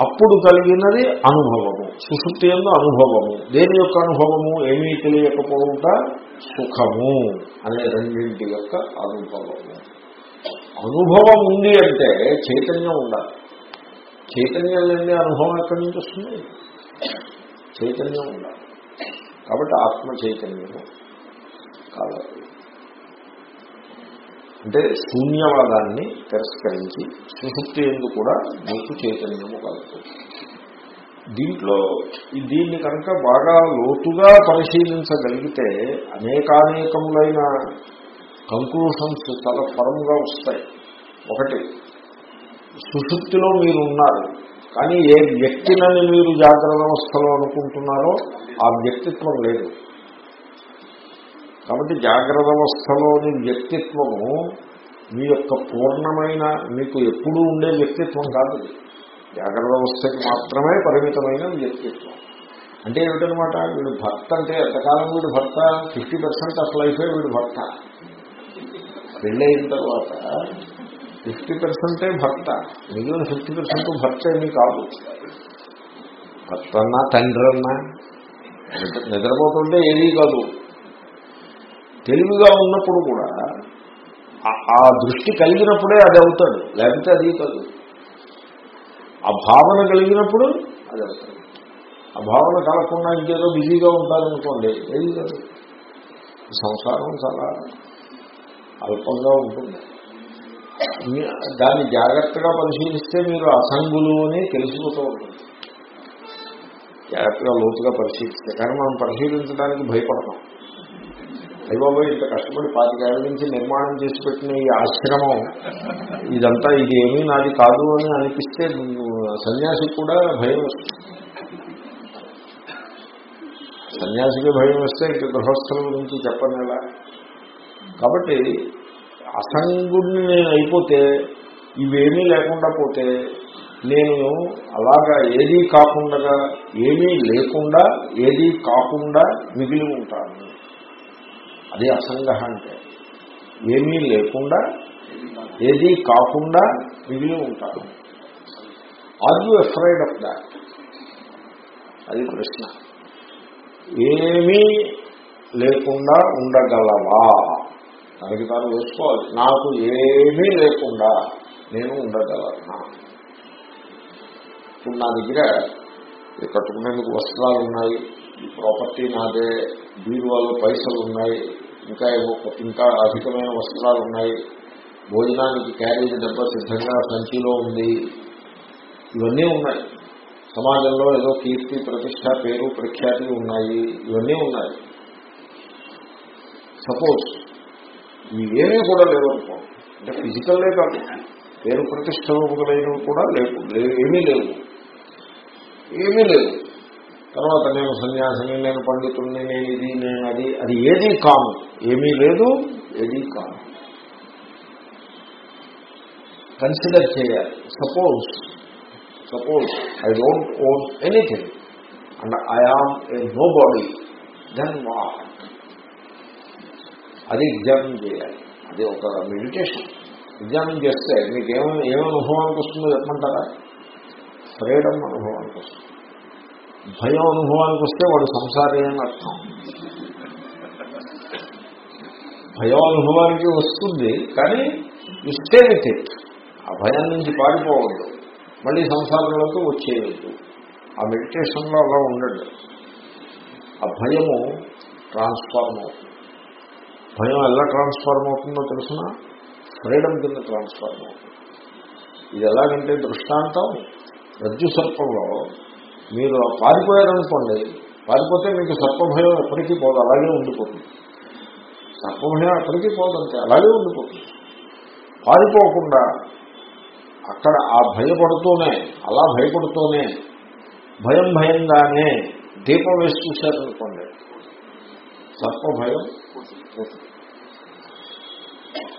అప్పుడు కలిగినది అనుభవము. సుశుద్ధి ఎందు అనుభవము. దేని యొక్క అనుభవము? ఏమీ తెలియకపోవటం సుఖము అనే రెండింటి యొక్క అనుభవము. అనుభవం ఉంది అంటే చైతన్యం ఉండాలి. చైతన్యం లేని అనుభవం ఎక్కడి నుంచి వస్తుంది? చైతన్యం ఉండాలి. కాబట్టి ఆత్మ చైతన్యము కావాలి. అంటే శూన్యవాదాన్ని తిరస్కరించి సుశుక్తి ఎందు కూడా మీకు చైతన్యము కలుగుతుంది. దీంట్లో దీన్ని కనుక బాగా లోతుగా పరిశీలించగలిగితే అనేకానేకములైన కంక్లూషన్స్ చాలా ఫలంగా వస్తాయి. ఒకటి సుశుక్తిలో మీరు ఉన్నారు కానీ ఏ వ్యక్తినని మీరు జాగ్రత్త అవస్థలో అనుకుంటున్నారో ఆ వ్యక్తిత్వం లేదు. కాబట్టి జాగ్రత్త అవస్థలోని వ్యక్తిత్వము మీ యొక్క పూర్ణమైన మీకు ఎప్పుడూ ఉండే వ్యక్తిత్వం కాదు. జాగ్రత్త అవస్థకి మాత్రమే పరిమితమైన వ్యక్తిత్వం. అంటే ఏమిటనమాట? వీడు భర్త అంటే ఎంతకాలం వీడు భర్త? ఫిఫ్టీ పర్సెంట్ ఆఫ్ లైఫే వీడు భర్త. పెళ్ళయిన తర్వాత ఫిఫ్టీ పర్సెంటే భర్త. మిగిలిన ఫిఫ్టీ పర్సెంట్ భర్త ఏమీ కాదు. భర్త అన్నా తండ్రి అన్నా నిద్రపోతుంటే ఏదీ కాదు. తెలివిగా ఉన్నప్పుడు కూడా ఆ దృష్టి కలిగినప్పుడే అది అవుతాడు. లేకపోతే అది కాదు. ఆ భావన కలిగినప్పుడు అది అవుతాడు ఆ భావన కలగకుండా ఇంకేదో బిజీగా ఉంటారనుకోండి ఏది కాదు. సంసారం చాలా అల్పంగా ఉంటుంది. దాన్ని జాగ్రత్తగా పరిశీలిస్తే మీరు అసంగులు అని తెలిసిపోతూ ఉంటుంది. జాగ్రత్తగా లోతుగా పరిశీలిస్తే కానీ మనం పరిశీలించడానికి భయపడతాం. అయ్యబాబు ఇంత కష్టపడి పాతికేళ్ళ నుంచి నిర్మాణం చేసి పెట్టిన ఈ ఆశ్రమం ఇదంతా ఇది ఏమీ నాది కాదు అని అనిపిస్తే సన్యాసికి కూడా భయం వస్తుంది సన్యాసికి భయం వస్తే ఇంక గృహస్థుల గురించి చెప్పనేలా కాబట్టి అసంగుడిని నేను అయిపోతే ఇవేమీ లేకుండా పోతే నేను అలాగా ఏదీ కాకుండా ఏమీ లేకుండా ఏదీ కాకుండా మిగిలి ఉంటాను. అది అసంగ అంటే ఏమీ లేకుండా ఏదీ కాకుండా మిగిలి ఉంటారు. Are you afraid of that అది ప్రశ్న. ఏమీ లేకుండా ఉండగలవా? దానికి తాను వేసుకోవాలి. నాకు ఏమీ లేకుండా నేను ఉండగలనా? ఇప్పుడు నా దగ్గర కట్టుకునేందుకు వస్త్రాలు ఉన్నాయి ఈ ప్రాపర్టీ నాదే బీరువాలో పైసలు ఉన్నాయి ఇంకా ఇంకా అధికమైన వస్త్రాలు ఉన్నాయి. భోజనానికి క్యారేజ్ దెబ్బ సిద్ధంగా సంచిలో ఉంది. ఇవన్నీ ఉన్నాయి. సమాజంలో ఏదో కీర్తి ప్రతిష్ట పేరు ప్రఖ్యాతి ఉన్నాయి. ఇవన్నీ ఉన్నాయి. సపోజ్ ఇవేమీ కూడా లేవనుకో అంటే ఫిజికల్లే కాదు. పేరు ప్రతిష్టలు మొదలైనవి కూడా లేవు. ఏమీ లేవు. ఏమీ లేవు. తర్వాత నేను సన్యాసిని నేను పండితుల్ని నేను ఇది నేను అది అది ఏదీ కాను ఏమీ లేదు ఏదీ కాను కన్సిడర్ చేయాలి. Suppose suppose I don't own anything and I am a nobody then what అది ఎగ్జామిన్ చేయాలి. అది ఒక మెడిటేషన్ ఎగ్జామిన్ చేస్తే మీకు ఏమ ఏం అనుభవానికి వస్తుందో చెప్పమంటారా? ఫ్రీడమ్ అనుభవానికి వస్తుంది భయం అనుభవానికి వస్తే వాడు సంసారి అని అర్థం. భయం అనుభవానికి వస్తుంది కానీ ఇస్తే విత్ ఇట్ ఆ భయం నుంచి పాడిపోవద్దు మళ్ళీ సంసారంలోకి వచ్చేయద్దు. ఆ మెడిటేషన్లో అలా ఉండడు ఆ భయము ట్రాన్స్ఫార్మ్ అవుతుంది. భయం ఎలా ట్రాన్స్ఫార్మ్ అవుతుందో తెలిసిన? ఫ్రీడమ్ కింద ట్రాన్స్ఫార్మ్ అవుతుంది. ఇది ఎలాగంటే దృష్టాంతం రజ్జు సర్పంలో మీరు పారిపోయారనుకోండి పారిపోతే మీకు సర్పభయం ఎప్పటికీ పోదు అలాగే ఉండిపోతుంది. సర్పభయం ఎప్పటికీ పోదంటే అలాగే ఉండిపోతుంది. పారిపోకుండా అక్కడ ఆ భయపడుతూనే అలా భయపడుతూనే భయం భయంగానే దీపం వేసి చూశారనుకోండి సర్పభయం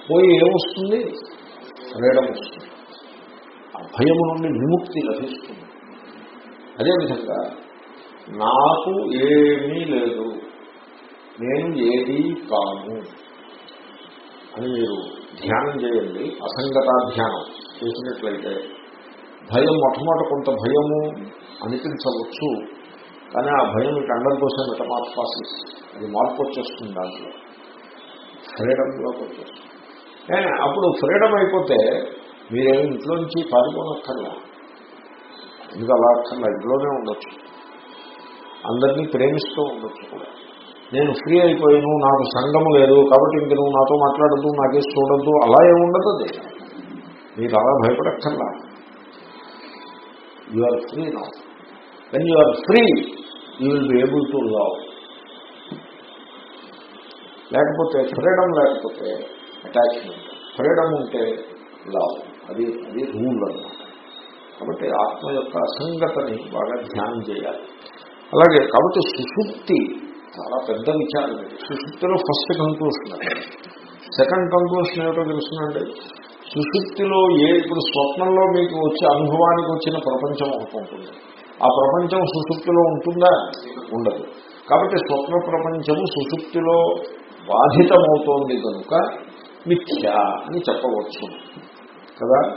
పోయి ఏమొస్తుంది? ఫ్రీడమ్ వస్తుంది. ఆ భయము నుండి విముక్తి లభిస్తుంది. అదేవిధంగా నాకు ఏమీ లేదు. నేను ఏదీ కాను. అని మీరు ధ్యానం చేయండి. అసంగత ధ్యానం చేసినట్లయితే భయం మొట్టమొదటి కొంత భయము అనిపించవచ్చు. కానీ ఆ భయం మీకు అండర్ కోసం మెటమార్ఫాసిస్. అది మార్పు వచ్చేస్తుంది దాంట్లో. ఫ్రీడంలోకి వచ్చేస్తుంది. అప్పుడు ఫ్రీడమ్ అయిపోతే మీరేమి ఇంట్లో నుంచి మీకు అలా అర్థంగా ఇంట్లోనే ఉండొచ్చు. అందరినీ ప్రేమిస్తూ ఉండొచ్చు కూడా. నేను ఫ్రీ అయిపోయాను నాకు సంఘము లేదు కాబట్టి ఇంక నువ్వు నాతో మాట్లాడద్దు నాకే చూడద్దు అలా ఏముండదు అది. మీరు అలా భయపడక్కర్లా. యు ఆర్ ఫ్రీ నా when you are free you will be able to love లేకపోతే ఫ్రీడమ్ లేకపోతే అటాచ్మెంట్ ఫ్రీడమ్ ఉంటే లవ్ అది అది రూల్ అన్నమాట. కాబట్టి ఆత్మ యొక్క అసంగతని బాగా ధ్యానం చేయాలి. అలాగే కాబట్టి సుశుక్తి చాలా పెద్ద విచారం. సుశుక్తిలో ఫస్ట్ కంక్లూషన్ సెకండ్ కంక్లూషన్ ఏమిటో తెలుసునండి సుశుక్తిలో ఏ ఇప్పుడు స్వప్నంలో మీకు వచ్చే అనుభవానికి వచ్చిన ప్రపంచం ఒకటి ఉంటుంది. ఆ ప్రపంచం సుశుక్తిలో ఉంటుందా? ఉండదు. కాబట్టి స్వప్న ప్రపంచము సుశుక్తిలో బాధితమవుతోంది కనుక మిథ్య అని చెప్పవచ్చు. కదా?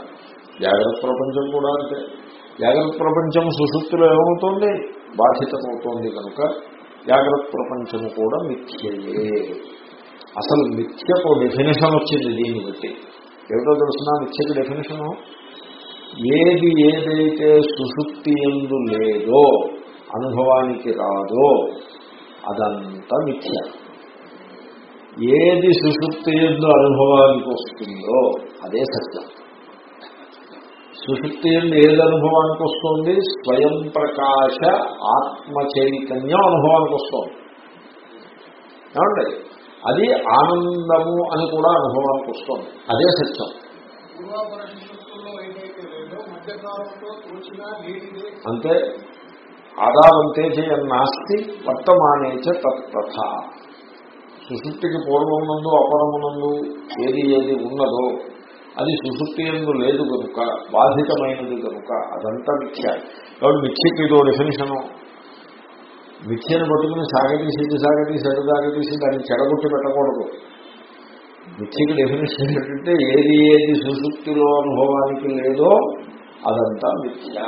జాగ్రత్త ప్రపంచం కూడా అంతే. జాగ్రత్త ప్రపంచం సుశుక్తిలో ఏమవుతోంది? బాధితమవుతోంది కనుక జాగ్రత్త ప్రపంచము కూడా మిథ్యయే. అసలు మిథ్యకు డెఫినేషన్ వచ్చింది దీన్ని బట్టి. ఏమిటో తెలుసిన మిథ్యకి డెఫినేషను ఏది ఏదైతే సుశుక్తి ఎందు లేదో అనుభవానికి రాదో అదంతా మిథ్య. ఏది సుశుక్తి ఎందు అనుభవానికి వస్తుందో అదే సత్యం. సుషుప్తి ఎందు ఏది అనుభవానికి వస్తుంది? స్వయం ప్రకాశ ఆత్మ చైతన్యం అనుభవానికి వస్తుంది. ఏమండి? అది ఆనందము అని కూడా అనుభవానికి వస్తుంది. అదే సత్యం. అంటే ఆదావంతే నాస్తి వర్తమానేచ తత్త సుషుప్తికి పూర్వమునందు అపరమునందు ఏది ఏది ఉన్నదో అది సుశుక్తి ఎందు లేదు కనుక బాధితమైనది కనుక అదంతా మిథ్య. కాబట్టి మిథ్యకి ఇదో డెఫినేషను మిథ్యను పట్టుకుని సాగతీసి ఇది సాగతీసి అటు సాగతీసి దాన్ని చెడగొట్టి పెట్టకూడదు. మిథ్యకి డెఫినేషన్ ఏంటంటే ఏది ఏది సుశుక్తిలో అనుభవానికి లేదో అదంతా మిథ్య.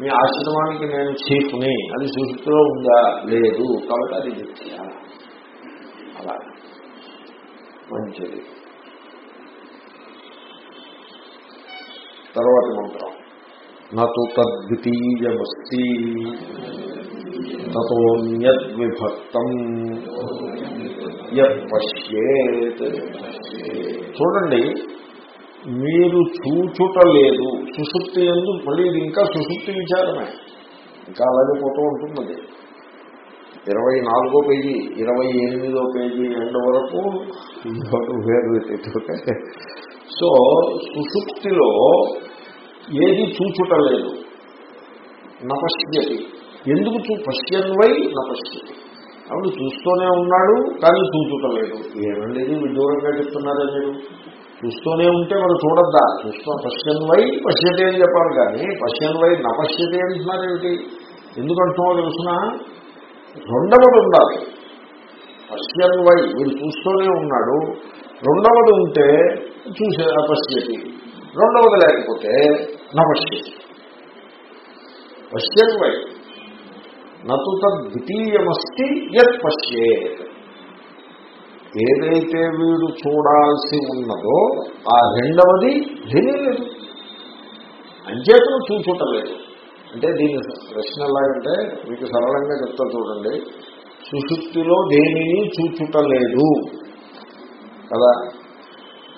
మీ ఆశ్రమానికి నేను చీఫ్ని అది సుశుక్తిలో ఉందా? లేదు. కాబట్టి అది మిథ్య. అలా. మంచిది. తర్వాత మంత్రం. నతు తద్వితీయమస్తి. తతోన్యద్విభక్తం పశ్యేత్. చూడండి మీరు చూచుట లేదు సుషుప్తి ఎందు మళ్ళీ ఇది ఇంకా సుషుప్తి విచారమే. ఇంకా అలాగే పోతూ ఉంటున్నది ఇరవై నాలుగో పేజీ ఇరవై ఎనిమిదో పేజీ ఎండ్ వరకు వేరు సో సుషుప్తిలో ఏది చూచుట లేదు నపశ్యతి. ఎందుకు చూ పశ్యన్వై నపశ్యతి. అప్పుడు చూస్తూనే ఉన్నాడు కానీ చూచుట లేదు ఏమండి విదూరంగా చెప్తున్నారా మీరు? చూస్తూనే ఉంటే మనం చూడద్దా? చూస్తూ పశ్యన్వై పశ్యతే అని చెప్పాలి కానీ పశ్యన్వై నపశ్యతే అంటున్నారేమిటి ఎందుకంటున్నావో తెలుసిన? రెండవది ఉండాలి. పశ్యన్ వై వీడు చూస్తూనే ఉన్నాడు రెండవది ఉంటే చూసే పశ్యతి రెండవది లేకపోతే నపశ్యతి పశ్యత్ వై నతు తద్వితీయమస్తి యత్ పశ్యేత్. ఏదైతే వీడు చూడాల్సి ఉన్నదో ఆ రెండవది లేనే లేదు. అంచేతను చూచుటలేదు. అంటే దీని ప్రశ్న ఎలాగంటే మీకు సరళంగా చెప్తా చూడండి. సుశుక్తిలో దేనిని చూచుటలేదు. కదా?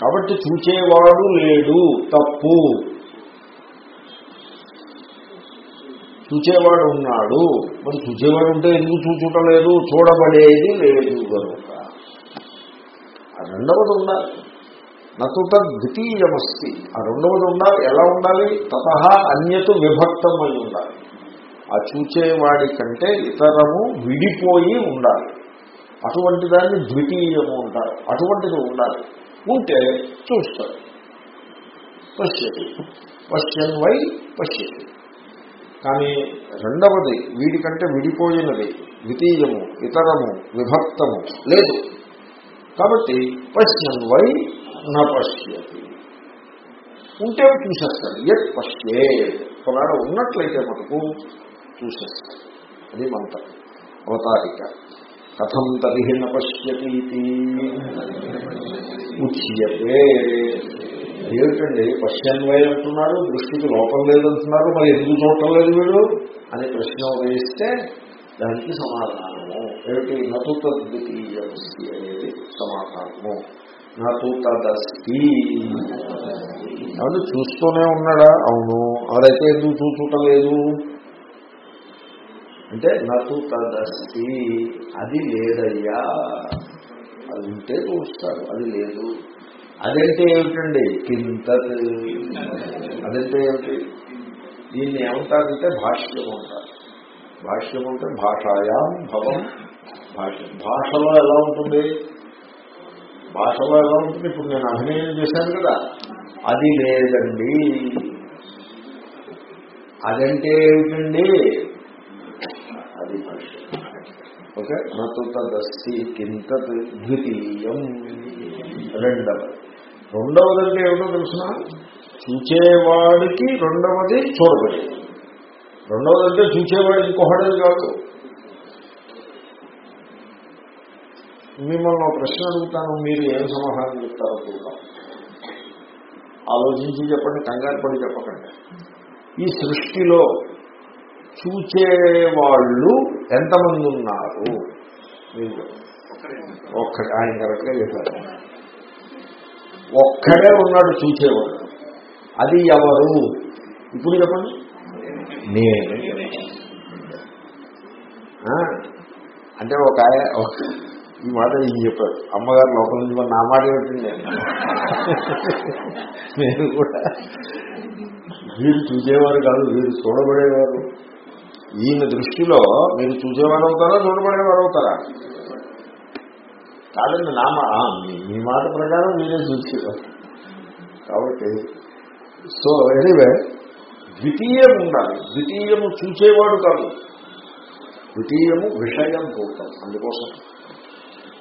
కాబట్టి చూచేవాడు లేడు తప్పు. చూచేవాడు ఉన్నాడు. మరి చూచేవాడు ఉంటే ఎందుకు చూచుటలేదు? చూడబడేది లేదు కనుక ఆ రెండవది ఉండాలి. నతుత ద్వితీయమస్తి. ఆ రెండవది ఉండాలి. ఎలా ఉండాలి? తత అన్యతు విభక్తమై ఉండాలి. ఆ చూచేవాడి కంటే ఇతరము విడిపోయి ఉండాలి. అటువంటి దాన్ని ద్వితీయము ఉంటారు అటువంటిది ఉండాలి. ఉంటే చూస్తారు. పశ్యతి. పశ్యన్ వై పశ్యతి. కానీ రెండవది వీడికంటే విడిపోయినది ద్వితీయము ఇతరము విభక్తము లేదు. కాబట్టి పశ్యన్ వై నా పశ్యతి. ఉంటే చూసేస్తాడు ఎత్ పశ్యే. ఒకవేళ ఉన్నట్లయితే మనకు చూసేస్తాడు అది మంత్రం. అవతారిక. కథం తరిహి నశ్యతీతి ఉచ్యతే. ఏమిటండి? పశ్యన్వయ అంటున్నారు దృష్టికి లోపం లేదంటున్నారు మరి ఎందుకు చూడటం లేదు వీడు? అని ప్రశ్న వేస్తే దానికి సమాధానము. ఏమిటి? నతు తద్వితీయమస్తి అనేది సమాధానము. నతు తదస్తి. అవును చూస్తూనే ఉన్నాడా? అవును. అదైతే ఎందుకు చూచుటలేదు? అంటే నాకు తదస్తి అది లేదయ్యా అది ఉంటే చూస్తారు అది లేదు. అదంటే ఏమిటండి? కింత అదంటే ఏమిటి? దీన్ని ఏమంటారంటే భాష్యం అంటారు. భాష్యం అంటే భాషాయాం భవం. భాష భాషలో ఎలా ఉంటుంది? భాషలో ఎలా ఉంటుంది? ఇప్పుడు నేను అభినయం చేశాను కదా. అది లేదండి. అదంటే ఏమిటండి? ఓకే? నతు తదస్తి కింత ద్వితీయం. రెండవది అంటే ఏమిటో తెలుసిన? చూచేవాడికి రెండవది చూడబడి. రెండవదంటే చూచేవాడు ఇంకొకటి కాదు. మిమ్మల్ని ప్రశ్న అడుగుతాను మీరు ఏం సమాధానం చెప్తారో చూద్దాం. ఆలోచించి చెప్పండి కంగారు పడి చెప్పకండి. ఈ సృష్టిలో చూచేవాళ్ళు ఎంతమంది ఉన్నారు ఒక్కడే ఆయన కరెక్ట్గా చెప్పారు ఒక్కడే ఉన్నాడు చూచేవాడు. అది ఎవరు? ఇప్పుడు చెప్పండి. నేను. అంటే ఒక ఈ మాట ఈయన చెప్పారు అమ్మగారు లోపల నుంచి నా మాట ఏమిటండి నేను కూడా. వీరు చూసేవారు కాదు వీరు చూడబడేవారు. ఈయన దృష్టిలో మీరు చూసేవారు అవుతారా చూడబడేవారు అవుతారా కాదండి నా మీ- మాట ప్రకారం మీరే చూసేవారు. కాబట్టి సో ఎనీవే ద్వితీయం ఉండాలి ద్వితీయము చూసేవాడు కాదు. ద్వితీయము విషయం భూతం అందుకోసం.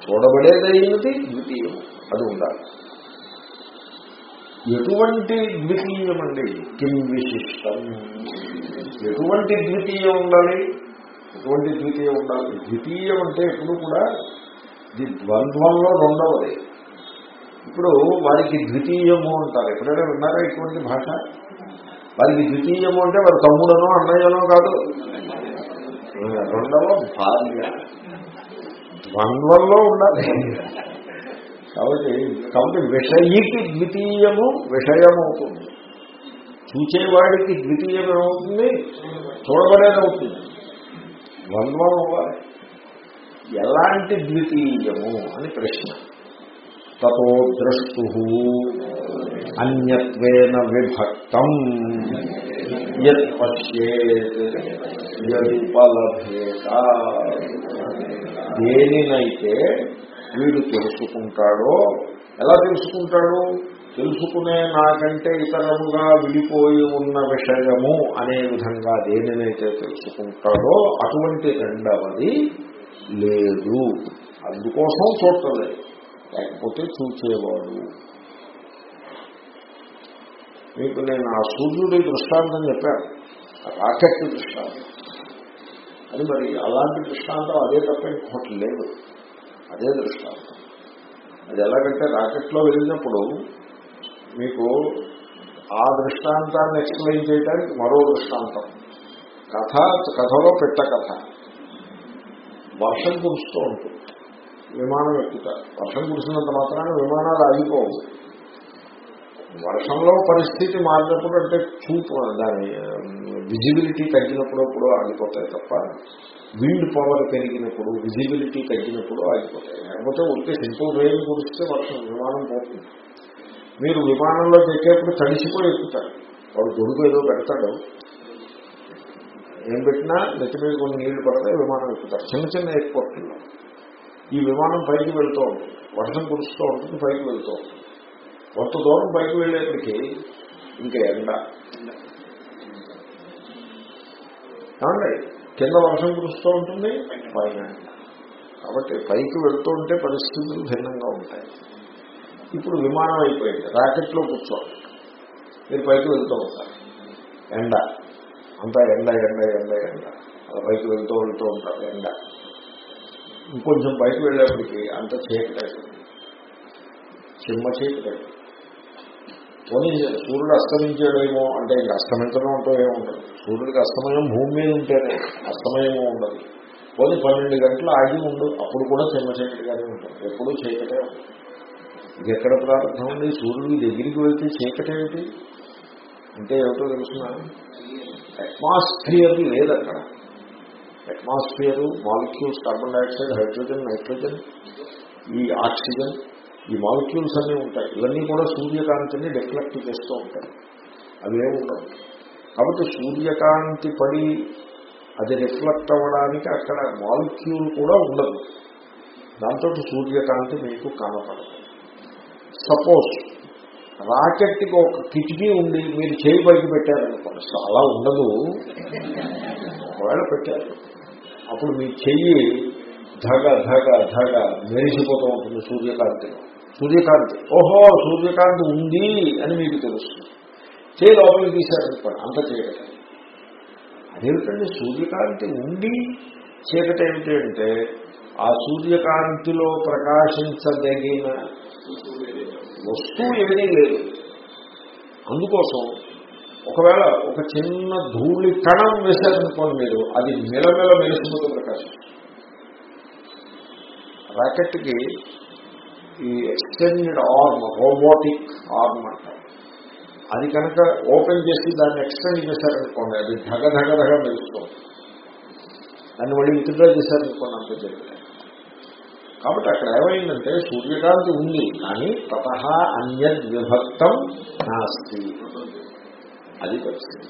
చూడబడేదైనది ద్వితీయము. అది ఉండాలి. ఎటువంటి ద్వితీయం అండి కిం విశిష్టం ఎటువంటి ద్వితీయం ఉండాలి? ఎటువంటి ద్వితీయం ఉండాలి? ద్వితీయం అంటే ఎప్పుడు కూడా ఇది ద్వంద్వంలో రెండవది. ఇప్పుడు వారికి ద్వితీయము అంటారు. ఎప్పుడైనా విన్నారా ఇటువంటి భాష? వారికి ద్వితీయము అంటే వారి తమ్ముడనో అన్నయ్యనో కాదు. రెండవ భార్య. ద్వంద్వంలో ఉండాలి. కాబట్టి కాబట్టి విషయికి ద్వితీయము విషయమవుతుంది. చూచేవాడికి ద్వితీయం ఏమవుతుంది చూడబడేదవుతుంది. ద్వంద్వం అవ్వాలి ఎలాంటి ద్వితీయము అని ప్రశ్న. తతో ద్రష్టు అన్యత్వేన విభక్తం. యత్ పశ్యేత్ దేనినైతే వీడు తెలుసుకుంటాడో? ఎలా తెలుసుకుంటాడు? తెలుసుకునే నాకంటే ఇతరముగా విడిపోయి ఉన్న విషయము అనే విధంగా దేనినైతే తెలుసుకుంటాడో అటువంటి రెండవది లేదు. అందుకోసం చూడలేదు లేకపోతే చూచేవాడు మీకు నేను ఆ సూర్యుడి దృష్టాంతం చెప్పాను. రాకెట్ దృష్టాంతం. అది మరి అలాంటి దృష్టాంతం అదే తప్ప ఇంకొకటి లేదు. అదే దృష్టాంతం. అది ఎలాగంటే రాకెట్లో వెళ్ళినప్పుడు మీకు ఆ దృష్టాంతాన్ని ఎక్స్ప్లెయిన్ చేయడానికి మరో దృష్టాంతం. కథ కథలో పెట్ట కథ. వర్షం కురుస్తూ ఉంటుంది. విమానం ఎక్కుతారు. వర్షం కురిసినంత మాత్రాన విమానాలు ఆగిపోవు. వర్షంలో పరిస్థితి మారినప్పుడు అంటే చూపు దాని విజిబిలిటీ తగ్గినప్పుడు ఎప్పుడో ఆగిపోతాయి తప్ప విండ్ పవర్ పెరిగినప్పుడు విజిబిలిటీ తగ్గినప్పుడు ఆగిపోతాయి. లేకపోతే ఉంటే సింపుల్ రైలు కురిస్తే వర్షం విమానం పోతుంది. మీరు విమానంలో ఎక్కేప్పుడు తడిసిపోయి ఎక్కుతారు. వాడు గొడుగు ఏదో పెడతాడు. ఏం పెట్టినా నెత్తి మీద కొన్ని నీళ్ళు పడతాయి విమానం ఎక్కుతారు. చిన్న చిన్న ఎయిర్పోర్ట్లో ఈ విమానం పైకి వెళ్తూ ఉంటుంది. వర్షం కురుస్తూ ఉంటుంది పైకి వెళ్తూ ఉంటుంది. కొంత దూరం బయటకు వెళ్ళేప్పటికీ ఇంకా ఎండ. ఏమండి? కింద వర్షం కురుస్తూ ఉంటుంది పైన కాబట్టి పైకి వెళ్తూ ఉంటే పరిస్థితులు భిన్నంగా ఉంటాయి. ఇప్పుడు విమానం అయిపోయింది రాకెట్లో కూర్చోండి మీరు పైకి వెళ్తూ ఉంటారు. ఎండ. అంతా ఎండ ఎండ ఎండ ఎండ. అలా పైకి వెళ్తూ వెళ్తూ ఉంటారు ఎండ. ఇంకొంచెం బయటకు వెళ్ళేప్పటికీ అంత చీకటి అయిపోయింది చిమ్మ చీకటి పోనీ సూర్యుడు అస్తమించాడేమో అంటే ఇక అస్తమించడం అంటూ ఏముండదు సూర్యుడికి అస్తమయం భూమి మీద ఉంటేనే అస్తమయము ఉండదు. పోనీ పన్నెండు గంటలు ఆగి ఉండు అప్పుడు కూడా చిన్న చీకటిగానే ఉంటుంది ఎప్పుడూ చీకటే ఉంటుంది ఇది ఎక్కడ ప్రారంభం ఉంది సూర్యుడి దగ్గరికి వెళ్తే చీకటేమిటి అంటే ఏమిటో తెలుసిన? అట్మాస్ఫియర్ లేదు అక్కడ. Atmosphere molecules carbon dioxide hydrogen nitrogen ఈ ఆక్సిజన్ ఈ మాలిక్యూల్స్ అన్నీ ఉంటాయి. ఇవన్నీ కూడా సూర్యకాంతిని రిఫ్లెక్ట్ చేస్తూ ఉంటాయి. అవి ఉండవు. కాబట్టి సూర్యకాంతి పడి అది రిఫ్లెక్ట్ అవ్వడానికి అక్కడ మాలిక్యూల్ కూడా ఉండదు. దాంతో సూర్యకాంతి మీకు కనపడదు. సపోజ్ రాకెట్కి ఒక కిటికీ ఉంది మీరు చేయి పైకి పెట్టారనుకోండి. అలా ఉండదు. ఒకవేళ పెట్టారు. అప్పుడు మీ చెయ్యి ధగ ధగ ధగ మెరిసిపోతూ ఉంటుంది సూర్యకాంతిలో. సూర్యకాంతి. ఓహో సూర్యకాంతి ఉంది అని మీకు తెలుస్తుంది. చేయి లోపలికి తీశారనుకోండి అంత చీకటి. అదేమిటండి సూర్యకాంతి ఉండి చీకటి ఏమిటి అంటే ఆ సూర్యకాంతిలో ప్రకాశించదగిన వస్తువు ఏమీ లేదు. అందుకోసం ఒకవేళ ఒక చిన్న ధూళి కణం వేశారనుకోండి మీరు అది మెలమెల మెలిసిపోతూ ప్రకాశం రాకెట్కి ఈ ఎక్స్టెండెడ్ ఆర్మ్ రోబోటిక్ ఆర్మ్ అంటారు. అది కనుక ఓపెన్ చేసి దాన్ని ఎక్స్టెండ్ చేశారనుకోండి అది ధగ ధగ ధగ మెలుస్తుంది దాన్ని మళ్ళీ విత్డ్రా చేశారనుకోండి అంత జరిగింది కాబట్టి అక్కడ ఏమైందంటే సూర్యకాంతి ఉంది కానీ తత అన్యద్ విభక్తం నాస్తి. అది పరిస్థితి.